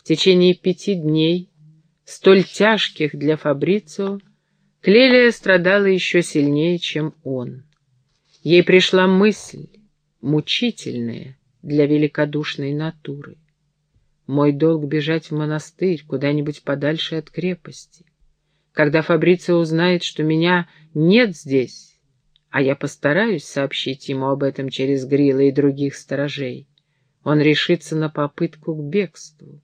В течение пяти дней, столь тяжких для Фабрицио, Клелия страдала еще сильнее, чем он. Ей пришла мысль, мучительная для великодушной натуры. Мой долг бежать в монастырь, куда-нибудь подальше от крепости. Когда Фабрицио узнает, что меня нет здесь, а я постараюсь сообщить ему об этом через Грила и других сторожей, он решится на попытку к бегству.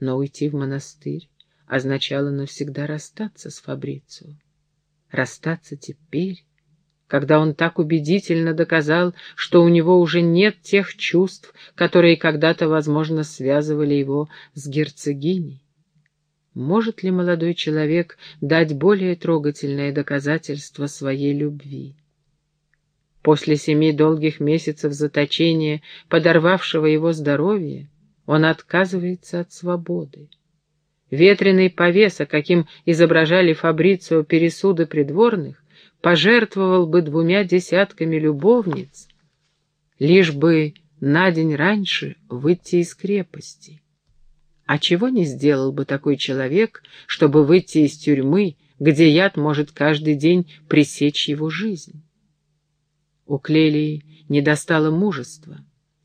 Но уйти в монастырь означало навсегда расстаться с Фабрицио. Расстаться теперь, когда он так убедительно доказал, что у него уже нет тех чувств, которые когда-то, возможно, связывали его с герцогиней. Может ли молодой человек дать более трогательное доказательство своей любви? После семи долгих месяцев заточения, подорвавшего его здоровье, он отказывается от свободы. Ветреный повеса, каким изображали Фабрицио пересуды придворных, пожертвовал бы двумя десятками любовниц, лишь бы на день раньше выйти из крепости. А чего не сделал бы такой человек, чтобы выйти из тюрьмы, где яд может каждый день пресечь его жизнь? У Клелии не достало мужества,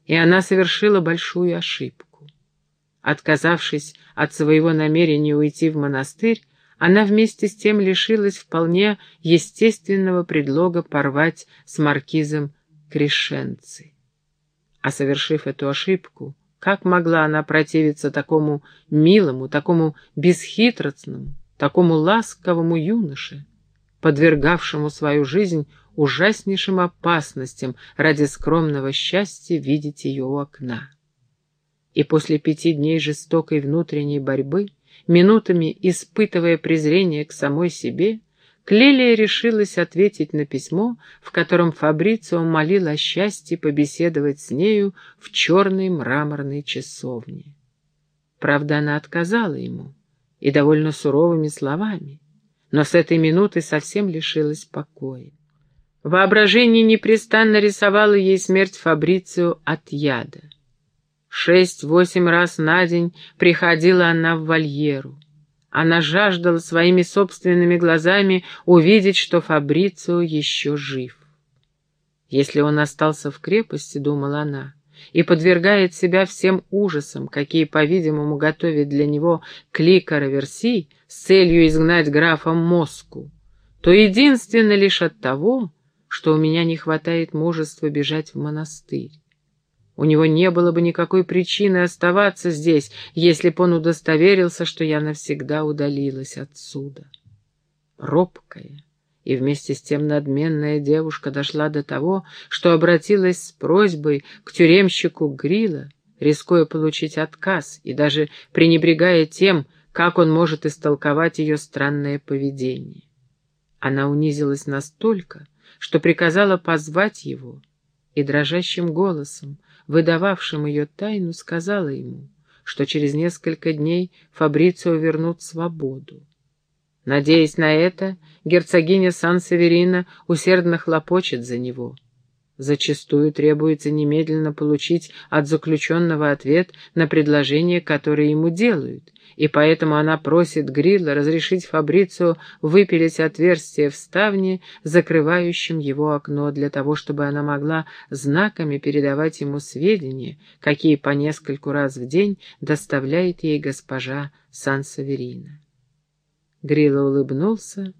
и она совершила большую ошибку. Отказавшись от своего намерения уйти в монастырь, она вместе с тем лишилась вполне естественного предлога порвать с маркизом Крешенци. А совершив эту ошибку, как могла она противиться такому милому, такому бесхитростному, такому ласковому юноше, подвергавшему свою жизнь ужаснейшим опасностям ради скромного счастья видеть ее у окна? И после пяти дней жестокой внутренней борьбы Минутами испытывая презрение к самой себе, Клелия решилась ответить на письмо, в котором Фабрицио молил о счастье побеседовать с нею в черной мраморной часовне. Правда, она отказала ему, и довольно суровыми словами, но с этой минуты совсем лишилась покоя. Воображение непрестанно рисовало ей смерть Фабрицио от яда. Шесть-восемь раз на день приходила она в вольеру. Она жаждала своими собственными глазами увидеть, что Фабрицио еще жив. Если он остался в крепости, думала она, и подвергает себя всем ужасам, какие, по-видимому, готовит для него клика Раверси с целью изгнать графа Моску, то единственно лишь от того, что у меня не хватает мужества бежать в монастырь. У него не было бы никакой причины оставаться здесь, если бы он удостоверился, что я навсегда удалилась отсюда. Робкая и вместе с тем надменная девушка дошла до того, что обратилась с просьбой к тюремщику Грила, рискуя получить отказ и даже пренебрегая тем, как он может истолковать ее странное поведение. Она унизилась настолько, что приказала позвать его, и дрожащим голосом, выдававшим ее тайну, сказала ему, что через несколько дней Фабрицио вернут свободу. Надеясь на это, герцогиня Сан-Северина усердно хлопочет за него — Зачастую требуется немедленно получить от заключенного ответ на предложение, которое ему делают, и поэтому она просит Грилла разрешить Фабрицию выпилить отверстие в ставне, закрывающем его окно, для того, чтобы она могла знаками передавать ему сведения, какие по нескольку раз в день доставляет ей госпожа Сан-Саверина. Грилла улыбнулся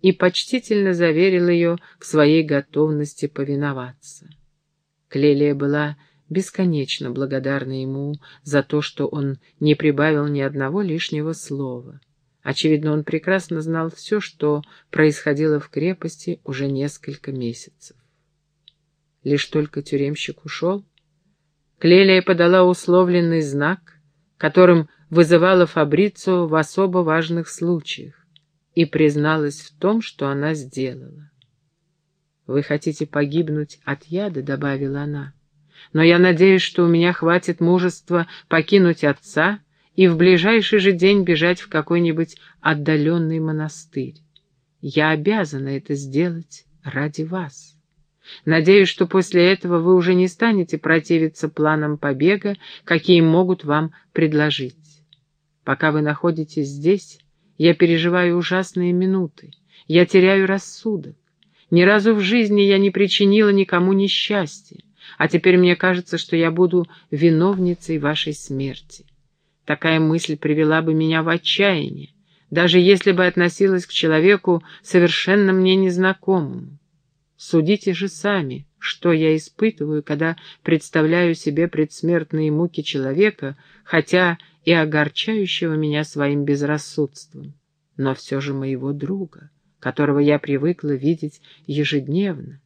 и почтительно заверил ее в своей готовности повиноваться. Клелия была бесконечно благодарна ему за то, что он не прибавил ни одного лишнего слова. Очевидно, он прекрасно знал все, что происходило в крепости уже несколько месяцев. Лишь только тюремщик ушел, Клелия подала условленный знак, которым вызывала Фабрицу в особо важных случаях и призналась в том, что она сделала. «Вы хотите погибнуть от яда?» — добавила она. «Но я надеюсь, что у меня хватит мужества покинуть отца и в ближайший же день бежать в какой-нибудь отдаленный монастырь. Я обязана это сделать ради вас. Надеюсь, что после этого вы уже не станете противиться планам побега, какие могут вам предложить. Пока вы находитесь здесь, я переживаю ужасные минуты. Я теряю рассудок. Ни разу в жизни я не причинила никому несчастья, а теперь мне кажется, что я буду виновницей вашей смерти. Такая мысль привела бы меня в отчаяние, даже если бы относилась к человеку совершенно мне незнакомому. Судите же сами, что я испытываю, когда представляю себе предсмертные муки человека, хотя и огорчающего меня своим безрассудством, но все же моего друга, которого я привыкла видеть ежедневно.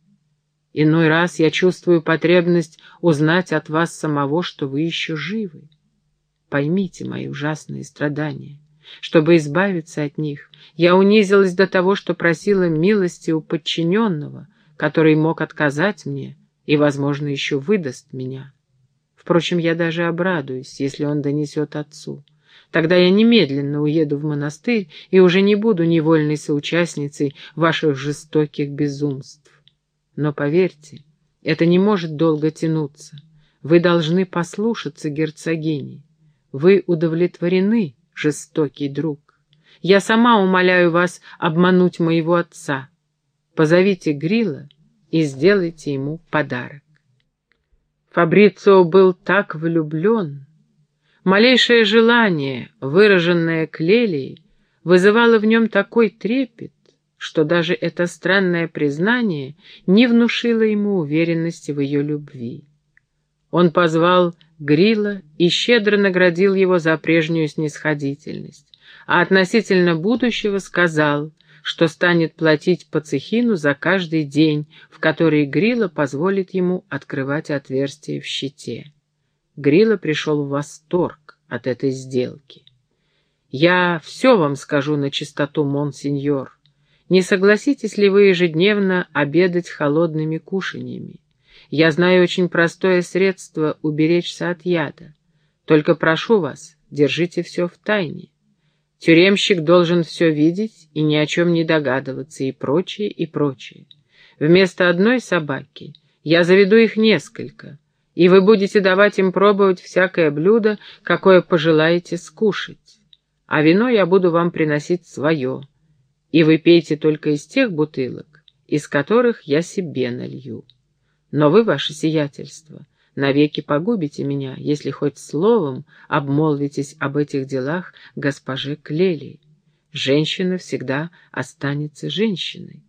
Иной раз я чувствую потребность узнать от вас самого, что вы еще живы. Поймите мои ужасные страдания. Чтобы избавиться от них, я унизилась до того, что просила милости у подчиненного, который мог отказать мне и, возможно, еще выдаст меня. Впрочем, я даже обрадуюсь, если он донесет отцу. Тогда я немедленно уеду в монастырь и уже не буду невольной соучастницей ваших жестоких безумств. Но поверьте, это не может долго тянуться. Вы должны послушаться герцогини. Вы удовлетворены, жестокий друг. Я сама умоляю вас обмануть моего отца. Позовите Грила и сделайте ему подарок. Фабрицио был так влюблен. Малейшее желание, выраженное Клелией, вызывало в нем такой трепет, что даже это странное признание не внушило ему уверенности в ее любви. Он позвал Грила и щедро наградил его за прежнюю снисходительность, а относительно будущего сказал, что станет платить Пацехину за каждый день, в который Грила позволит ему открывать отверстие в щите. Грила пришел в восторг от этой сделки. «Я все вам скажу на чистоту, монсеньор. Не согласитесь ли вы ежедневно обедать холодными кушаньями? Я знаю очень простое средство уберечься от яда. Только прошу вас, держите все в тайне. Тюремщик должен все видеть и ни о чем не догадываться, и прочее, и прочее. Вместо одной собаки я заведу их несколько, и вы будете давать им пробовать всякое блюдо, какое пожелаете скушать. А вино я буду вам приносить свое, и вы пейте только из тех бутылок, из которых я себе налью. Но вы, ваше сиятельство, навеки погубите меня, если хоть словом обмолвитесь об этих делах госпоже Клелии. Женщина всегда останется женщиной.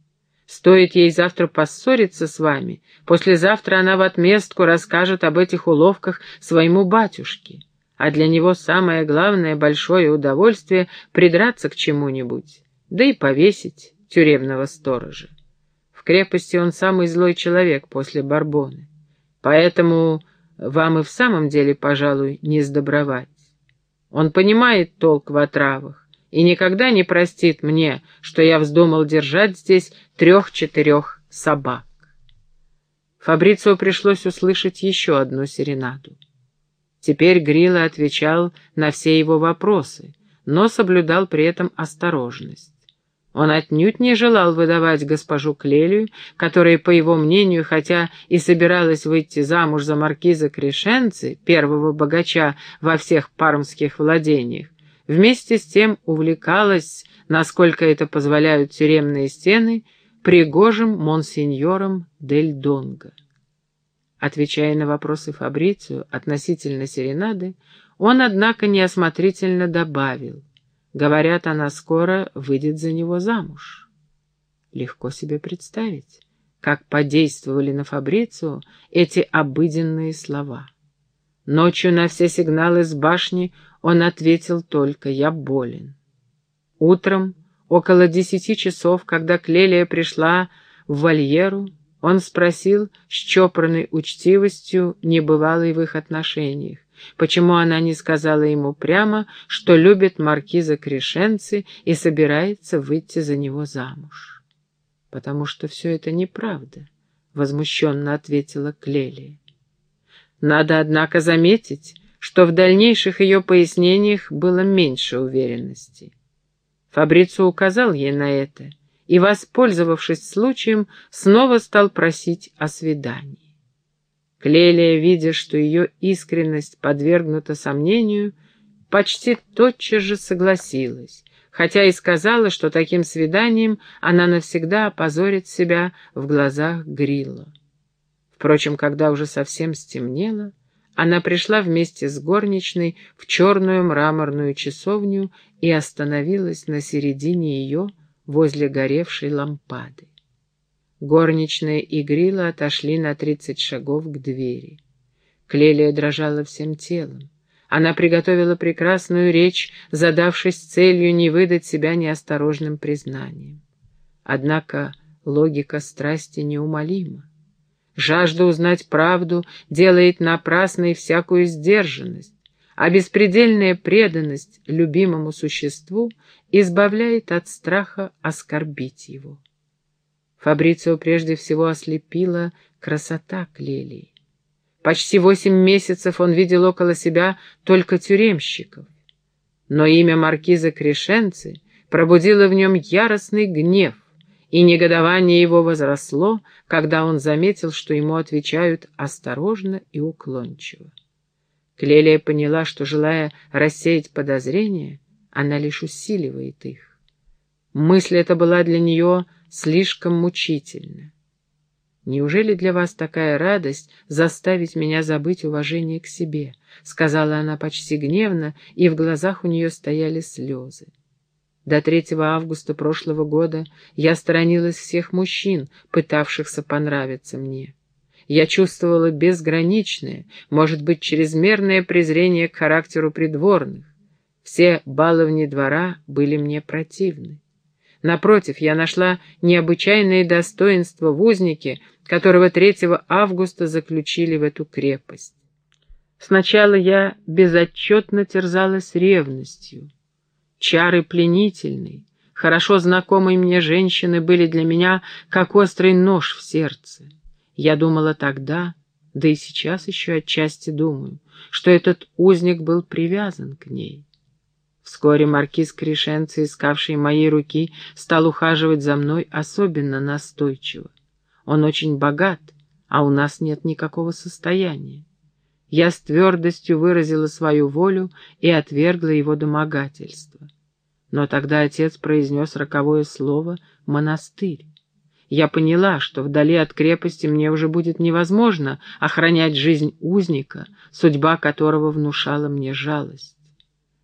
Стоит ей завтра поссориться с вами, послезавтра она в отместку расскажет об этих уловках своему батюшке, а для него самое главное большое удовольствие придраться к чему-нибудь, да и повесить тюремного сторожа. В крепости он самый злой человек после Барбоны. Поэтому вам и в самом деле, пожалуй, не сдобровать. Он понимает толк в отравах и никогда не простит мне, что я вздумал держать здесь трех-четырех собак. Фабрицио пришлось услышать еще одну серенаду. Теперь Грилла отвечал на все его вопросы, но соблюдал при этом осторожность. Он отнюдь не желал выдавать госпожу Клелию, которая, по его мнению, хотя и собиралась выйти замуж за маркиза Крешенци, первого богача во всех пармских владениях, вместе с тем увлекалась, насколько это позволяют тюремные стены, пригожим монсеньором Дель Донго. Отвечая на вопросы Фабрицию относительно серенады, он, однако, неосмотрительно добавил — Говорят, она скоро выйдет за него замуж. Легко себе представить, как подействовали на Фабрицию эти обыденные слова. Ночью на все сигналы с башни он ответил только «Я болен». Утром, около десяти часов, когда Клелия пришла в вольеру, он спросил с чопорной учтивостью, небывалой в их отношениях, Почему она не сказала ему прямо, что любит маркиза Крешенцы и собирается выйти за него замуж? «Потому что все это неправда», — возмущенно ответила Клелия. Надо, однако, заметить, что в дальнейших ее пояснениях было меньше уверенности. Фабрицу указал ей на это — и, воспользовавшись случаем, снова стал просить о свидании. Клелия, видя, что ее искренность подвергнута сомнению, почти тотчас же согласилась, хотя и сказала, что таким свиданием она навсегда опозорит себя в глазах Грилла. Впрочем, когда уже совсем стемнело, она пришла вместе с горничной в черную мраморную часовню и остановилась на середине ее возле горевшей лампады. Горничная и Грила отошли на тридцать шагов к двери. Клелия дрожала всем телом. Она приготовила прекрасную речь, задавшись целью не выдать себя неосторожным признанием. Однако логика страсти неумолима. Жажда узнать правду делает напрасной всякую сдержанность, а беспредельная преданность любимому существу избавляет от страха оскорбить его. Фабрицио прежде всего ослепила красота Клелии. Почти восемь месяцев он видел около себя только тюремщиков. Но имя маркиза Крешенцы пробудило в нем яростный гнев, и негодование его возросло, когда он заметил, что ему отвечают осторожно и уклончиво. Клелия поняла, что, желая рассеять подозрения, она лишь усиливает их. Мысль эта была для нее слишком мучительна. «Неужели для вас такая радость заставить меня забыть уважение к себе?» — сказала она почти гневно, и в глазах у нее стояли слезы. До 3 августа прошлого года я сторонилась всех мужчин, пытавшихся понравиться мне. Я чувствовала безграничное, может быть, чрезмерное презрение к характеру придворных. Все баловни двора были мне противны. Напротив, я нашла необычайное достоинство в узнике, которого 3 августа заключили в эту крепость. Сначала я безотчетно терзалась ревностью. Чары пленительной, хорошо знакомые мне женщины были для меня как острый нож в сердце. Я думала тогда, да и сейчас еще отчасти думаю, что этот узник был привязан к ней. Вскоре маркиз Кришенци, искавший моей руки, стал ухаживать за мной особенно настойчиво. Он очень богат, а у нас нет никакого состояния. Я с твердостью выразила свою волю и отвергла его домогательство. Но тогда отец произнес роковое слово «монастырь». Я поняла, что вдали от крепости мне уже будет невозможно охранять жизнь узника, судьба которого внушала мне жалость.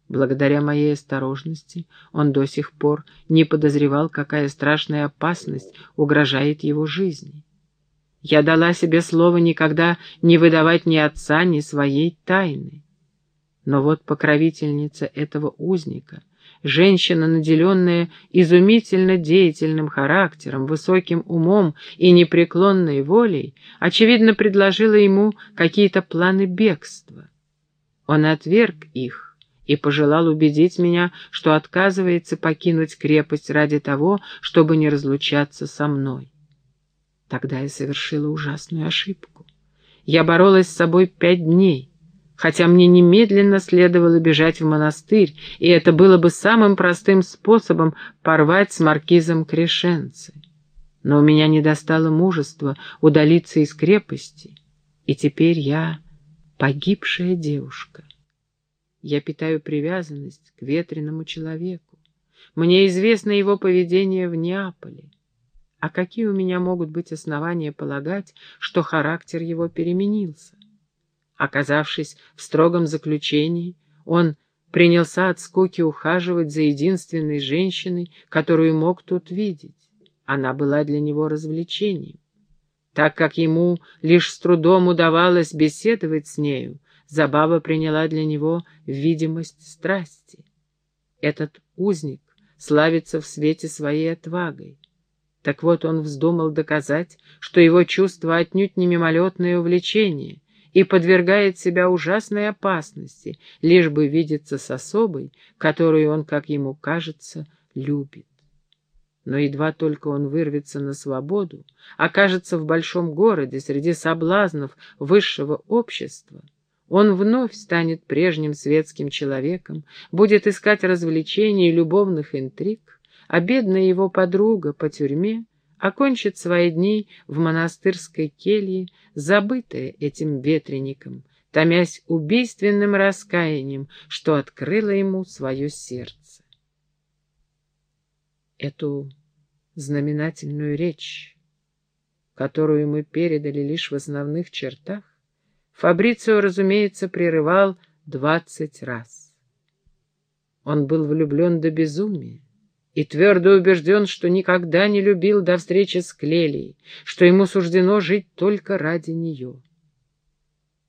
Благодаря моей осторожности он до сих пор не подозревал, какая страшная опасность угрожает его жизни. Я дала себе слово никогда не выдавать ни отца, ни своей тайны. Но вот покровительница этого узника, женщина, наделенная изумительно деятельным характером, высоким умом и непреклонной волей, очевидно, предложила ему какие-то планы бегства. Он отверг их и пожелал убедить меня, что отказывается покинуть крепость ради того, чтобы не разлучаться со мной. Тогда я совершила ужасную ошибку. Я боролась с собой пять дней, хотя мне немедленно следовало бежать в монастырь, и это было бы самым простым способом порвать с маркизом Крешенци. Но у меня не достало мужества удалиться из крепости, и теперь я погибшая девушка. Я питаю привязанность к ветреному человеку. Мне известно его поведение в Неаполе. А какие у меня могут быть основания полагать, что характер его переменился? Оказавшись в строгом заключении, он принялся от скуки ухаживать за единственной женщиной, которую мог тут видеть. Она была для него развлечением. Так как ему лишь с трудом удавалось беседовать с нею, забава приняла для него видимость страсти. Этот узник славится в свете своей отвагой. Так вот он вздумал доказать, что его чувство отнюдь не мимолетное увлечение и подвергает себя ужасной опасности, лишь бы видеться с особой, которую он, как ему кажется, любит. Но едва только он вырвется на свободу, окажется в большом городе среди соблазнов высшего общества, он вновь станет прежним светским человеком, будет искать развлечений и любовных интриг, а бедная его подруга по тюрьме окончит свои дни в монастырской келье, забытая этим ветреником, томясь убийственным раскаянием, что открыло ему свое сердце. Эту знаменательную речь, которую мы передали лишь в основных чертах, Фабрицио, разумеется, прерывал двадцать раз. Он был влюблен до безумия и твердо убежден, что никогда не любил до встречи с Клелией, что ему суждено жить только ради нее.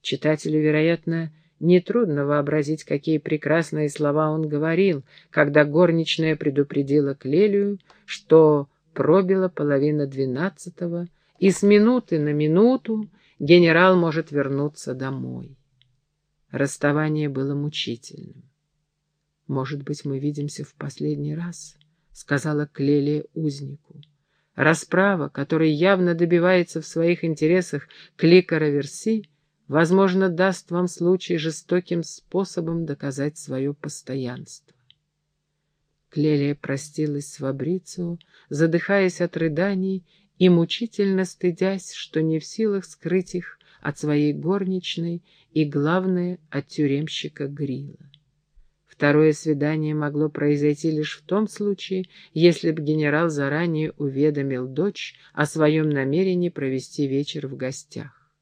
Читателю, вероятно, нетрудно вообразить, какие прекрасные слова он говорил, когда горничная предупредила Клелию, что пробила половина двенадцатого, и с минуты на минуту генерал может вернуться домой. Расставание было мучительным. «Может быть, мы видимся в последний раз?» — сказала Клелия узнику. Расправа, которая явно добивается в своих интересах клика Раверси, возможно, даст вам случай жестоким способом доказать свое постоянство. Клелия простилась с Фабрицио, задыхаясь от рыданий и мучительно стыдясь, что не в силах скрыть их от своей горничной и, главное, от тюремщика Грила. Второе свидание могло произойти лишь в том случае, если бы генерал заранее уведомил дочь о своем намерении провести вечер в гостях.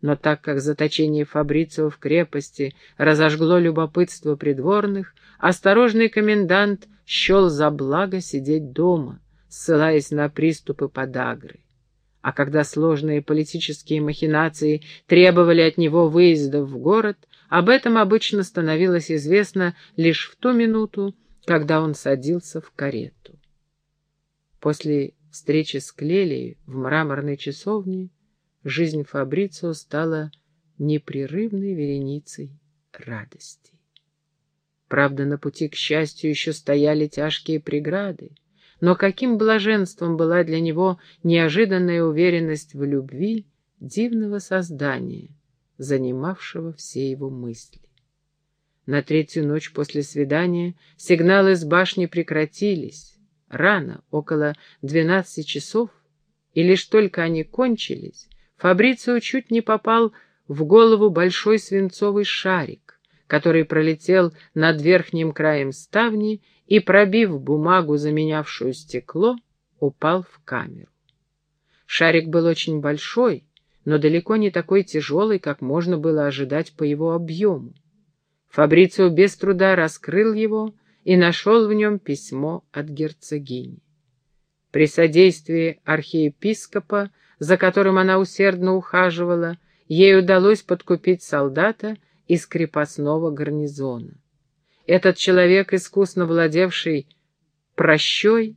Но так как заточение Фабрицио в крепости разожгло любопытство придворных, осторожный комендант счел за благо сидеть дома, ссылаясь на приступы подагры. А когда сложные политические махинации требовали от него выезда в город, об этом обычно становилось известно лишь в ту минуту, когда он садился в карету. После встречи с Клелией в мраморной часовне жизнь Фабрицио стала непрерывной вереницей радости. Правда, на пути к счастью еще стояли тяжкие преграды, но каким блаженством была для него неожиданная уверенность в любви дивного создания, занимавшего все его мысли. На третью ночь после свидания сигналы с башни прекратились. Рано, около двенадцати часов, и лишь только они кончились, Фабрицио чуть не попал в голову большой свинцовый шарик, который пролетел над верхним краем ставни и, пробив бумагу, заменявшую стекло, упал в камеру. Шарик был очень большой, но далеко не такой тяжелый, как можно было ожидать по его объему. Фабрицио без труда раскрыл его и нашел в нем письмо от герцогини. При содействии архиепископа, за которым она усердно ухаживала, ей удалось подкупить солдата из крепостного гарнизона. Этот человек, искусно владевший прощой,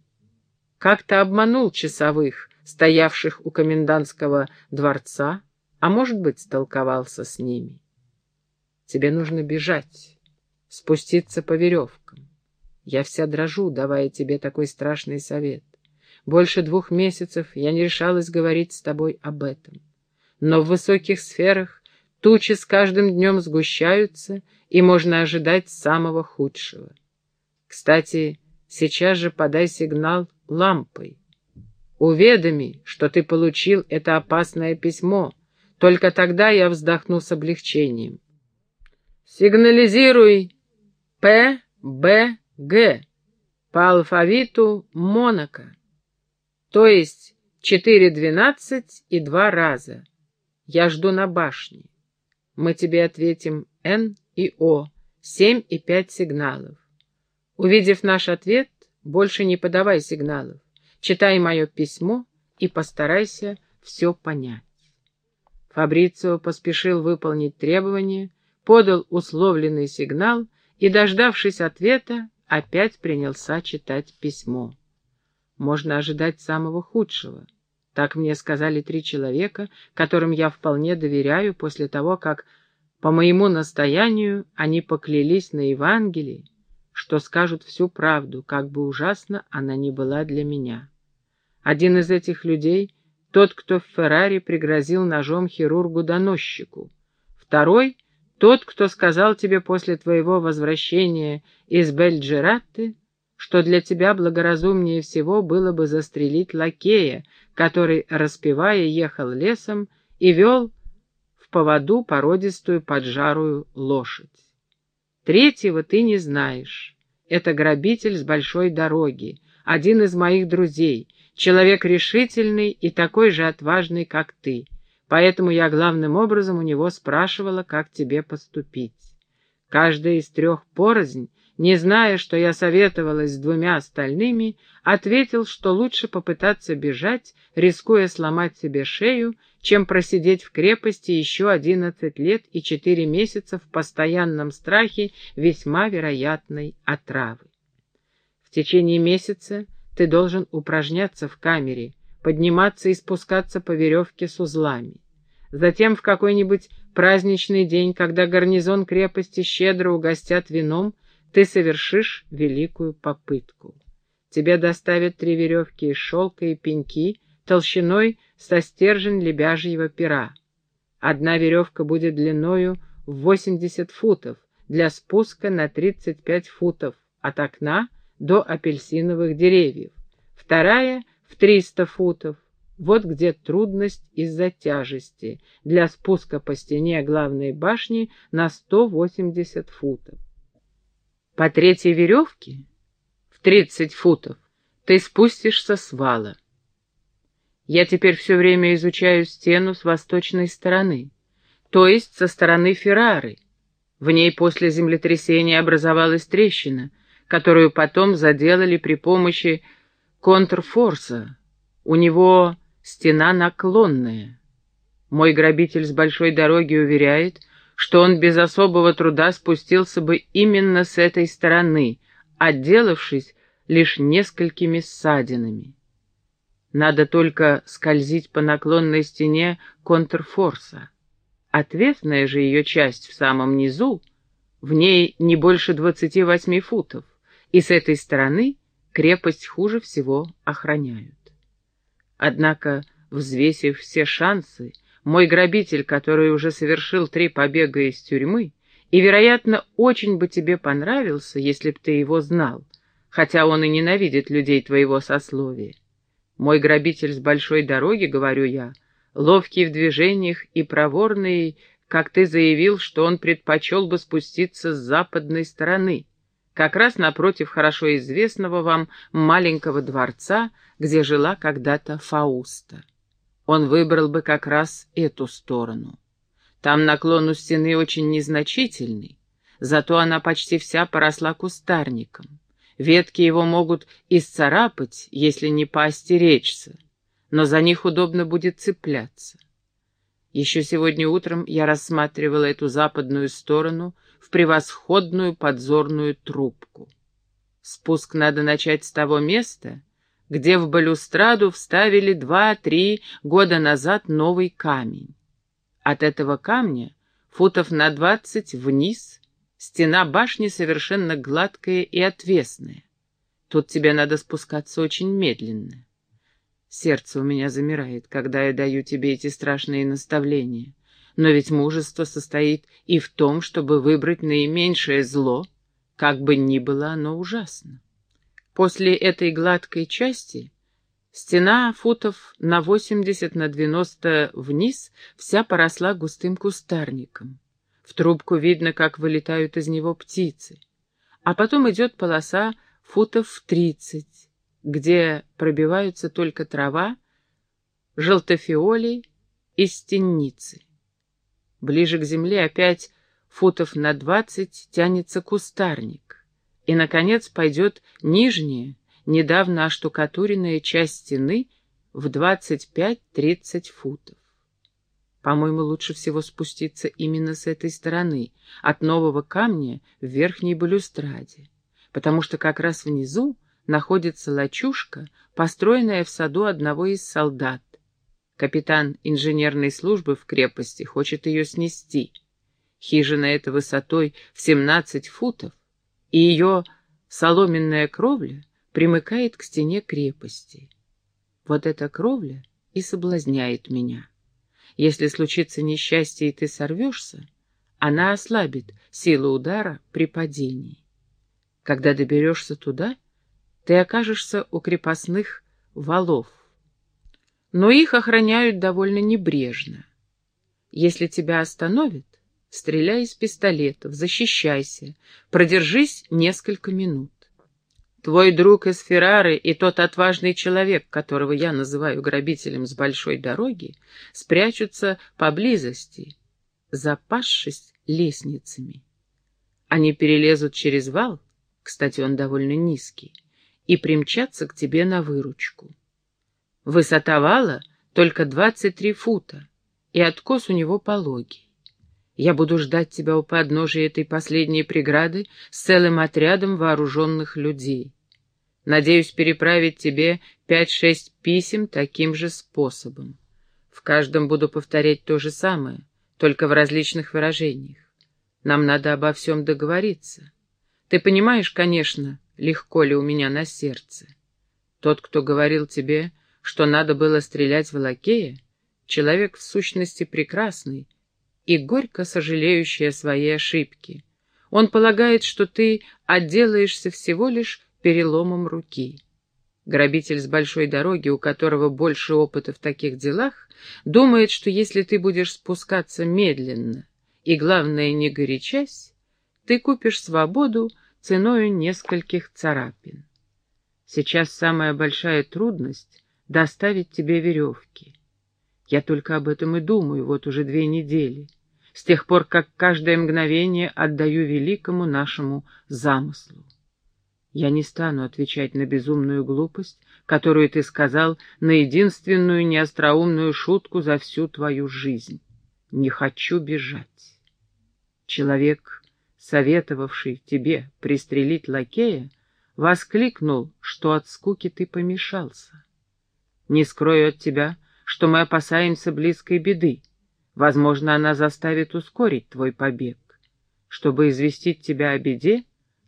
как-то обманул часовых, стоявших у комендантского дворца, а может быть, столковался с ними. Тебе нужно бежать, спуститься по веревкам. Я вся дрожу, давая тебе такой страшный совет. Больше двух месяцев я не решалась говорить с тобой об этом. Но в высоких сферах тучи с каждым днем сгущаются, и можно ожидать самого худшего. Кстати, сейчас же подай сигнал лампой. Уведоми, что ты получил это опасное письмо. Только тогда я вздохну с облегчением. Сигнализируй П, Б, Г по алфавиту Монако, то есть четыре двенадцать и два раза. Я жду на башне. Мы тебе ответим Н и О, семь и пять сигналов. Увидев наш ответ, больше не подавай сигналов. Читай мое письмо и постарайся все понять. Фабрицио поспешил выполнить требование, подал условленный сигнал и, дождавшись ответа, опять принялся читать письмо. Можно ожидать самого худшего. Так мне сказали три человека, которым я вполне доверяю после того, как по моему настоянию они поклялись на Евангелии, что скажут всю правду, как бы ужасно она ни была для меня. Один из этих людей — тот, кто в Феррари пригрозил ножом хирургу-доносчику. Второй — тот, кто сказал тебе после твоего возвращения из Бельджератты, что для тебя благоразумнее всего было бы застрелить лакея, который, распевая, ехал лесом и вел в поводу породистую поджарую лошадь. Третьего ты не знаешь. Это грабитель с большой дороги, один из моих друзей, человек решительный и такой же отважный, как ты. Поэтому я главным образом у него спрашивала, как тебе поступить. Каждая из трех порознь, не зная, что я советовалась с двумя остальными, ответил, что лучше попытаться бежать, рискуя сломать себе шею, чем просидеть в крепости еще одиннадцать лет и четыре месяца в постоянном страхе весьма вероятной отравы. В течение месяца ты должен упражняться в камере, подниматься и спускаться по веревке с узлами. Затем в какой-нибудь праздничный день, когда гарнизон крепости щедро угостят вином, ты совершишь великую попытку. Тебе доставят три веревки из шелка и пеньки толщиной со стержень лебяжьего пера. Одна веревка будет длиною в 80 футов, для спуска на 35 футов, от окна до апельсиновых деревьев. Вторая — в 300 футов, вот где трудность из-за тяжести для спуска по стене главной башни на 180 футов. По третьей веревке в 30 футов ты спустишься с вала. Я теперь все время изучаю стену с восточной стороны, то есть со стороны Феррары. В ней после землетрясения образовалась трещина, которую потом заделали при помощи контрфорса. У него Стена наклонная. Мой грабитель с большой дороги уверяет, что он без особого труда спустился бы именно с этой стороны, отделавшись лишь несколькими ссадинами. Надо только скользить по наклонной стене контрфорса. Ответная же ее часть в самом низу, в ней не больше двадцати восьми футов, и с этой стороны крепость хуже всего охраняют. Однако, взвесив все шансы, мой грабитель, который уже совершил три побега из тюрьмы, и, вероятно, очень бы тебе понравился, если б ты его знал, хотя он и ненавидит людей твоего сословия. Мой грабитель с большой дороги, говорю я, ловкий в движениях и проворный, как ты заявил, что он предпочел бы спуститься с западной стороны, как раз напротив хорошо известного вам маленького дворца, где жила когда-то Фауста. Он выбрал бы как раз эту сторону. Там наклон у стены очень незначительный, зато она почти вся поросла кустарником. Ветки его могут исцарапать, если не поостеречься, но за них удобно будет цепляться. Еще сегодня утром я рассматривала эту западную сторону в превосходную подзорную трубку. Спуск надо начать с того места, где в балюстраду вставили два-три года назад новый камень. От этого камня, футов на двадцать вниз, стена башни совершенно гладкая и отвесная. Тут тебе надо спускаться очень медленно. Сердце у меня замирает, когда я даю тебе эти страшные наставления. Но ведь мужество состоит и в том, чтобы выбрать наименьшее зло, как бы ни было оно ужасно. После этой гладкой части стена футов на 80 на 90 вниз вся поросла густым кустарником. В трубку видно, как вылетают из него птицы. А потом идет полоса футов в 30, где пробиваются только трава, желтофиоли и стенницы. Ближе к земле опять футов на двадцать тянется кустарник. И, наконец, пойдет нижняя, недавно оштукатуренная часть стены в 25-30 футов. По-моему, лучше всего спуститься именно с этой стороны, от нового камня в верхней балюстраде, потому что как раз внизу находится лачушка, построенная в саду одного из солдат. Капитан инженерной службы в крепости хочет ее снести. Хижина эта высотой в 17 футов, и ее соломенная кровля примыкает к стене крепости. Вот эта кровля и соблазняет меня. Если случится несчастье, и ты сорвешься, она ослабит силу удара при падении. Когда доберешься туда, ты окажешься у крепостных валов. Но их охраняют довольно небрежно. Если тебя остановят, стреляй из пистолетов, защищайся, продержись несколько минут. Твой друг из Феррары и тот отважный человек, которого я называю грабителем с большой дороги, спрячутся поблизости, запасшись лестницами. Они перелезут через вал, кстати, он довольно низкий, и примчатся к тебе на выручку. Высота вала только двадцать три фута, и откос у него пологий. Я буду ждать тебя у подножия этой последней преграды с целым отрядом вооруженных людей. Надеюсь переправить тебе пять-шесть писем таким же способом. В каждом буду повторять то же самое, только в различных выражениях. Нам надо обо всем договориться. Ты понимаешь, конечно, легко ли у меня на сердце. Тот, кто говорил тебе, что надо было стрелять в лакея, человек в сущности прекрасный и горько сожалеющий о своей ошибке. Он полагает, что ты отделаешься всего лишь переломом руки. Грабитель с большой дороги, у которого больше опыта в таких делах, думает, что если ты будешь спускаться медленно и, главное, не горячась, ты купишь свободу ценою нескольких царапин. Сейчас самая большая трудность — доставить тебе веревки. Я только об этом и думаю вот уже две недели, с тех пор, как каждое мгновение отдаю великому нашему замыслу. Я не стану отвечать на безумную глупость, которую ты сказал, на единственную неостроумную шутку за всю твою жизнь. Не хочу бежать. Человек, советовавший тебе пристрелить лакея, воскликнул, что от скуки ты помешался. Не скрою от тебя, что мы опасаемся близкой беды. Возможно, она заставит ускорить твой побег. Чтобы известить тебя о беде,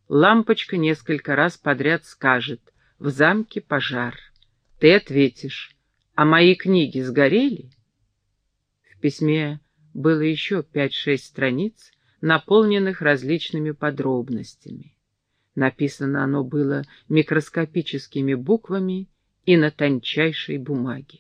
Лампочка несколько раз подряд скажет «В замке пожар». Ты ответишь «А мои книги сгорели?» В письме было еще пять-шесть страниц, наполненных различными подробностями. Написано оно было микроскопическими буквами и на тончайшей бумаге.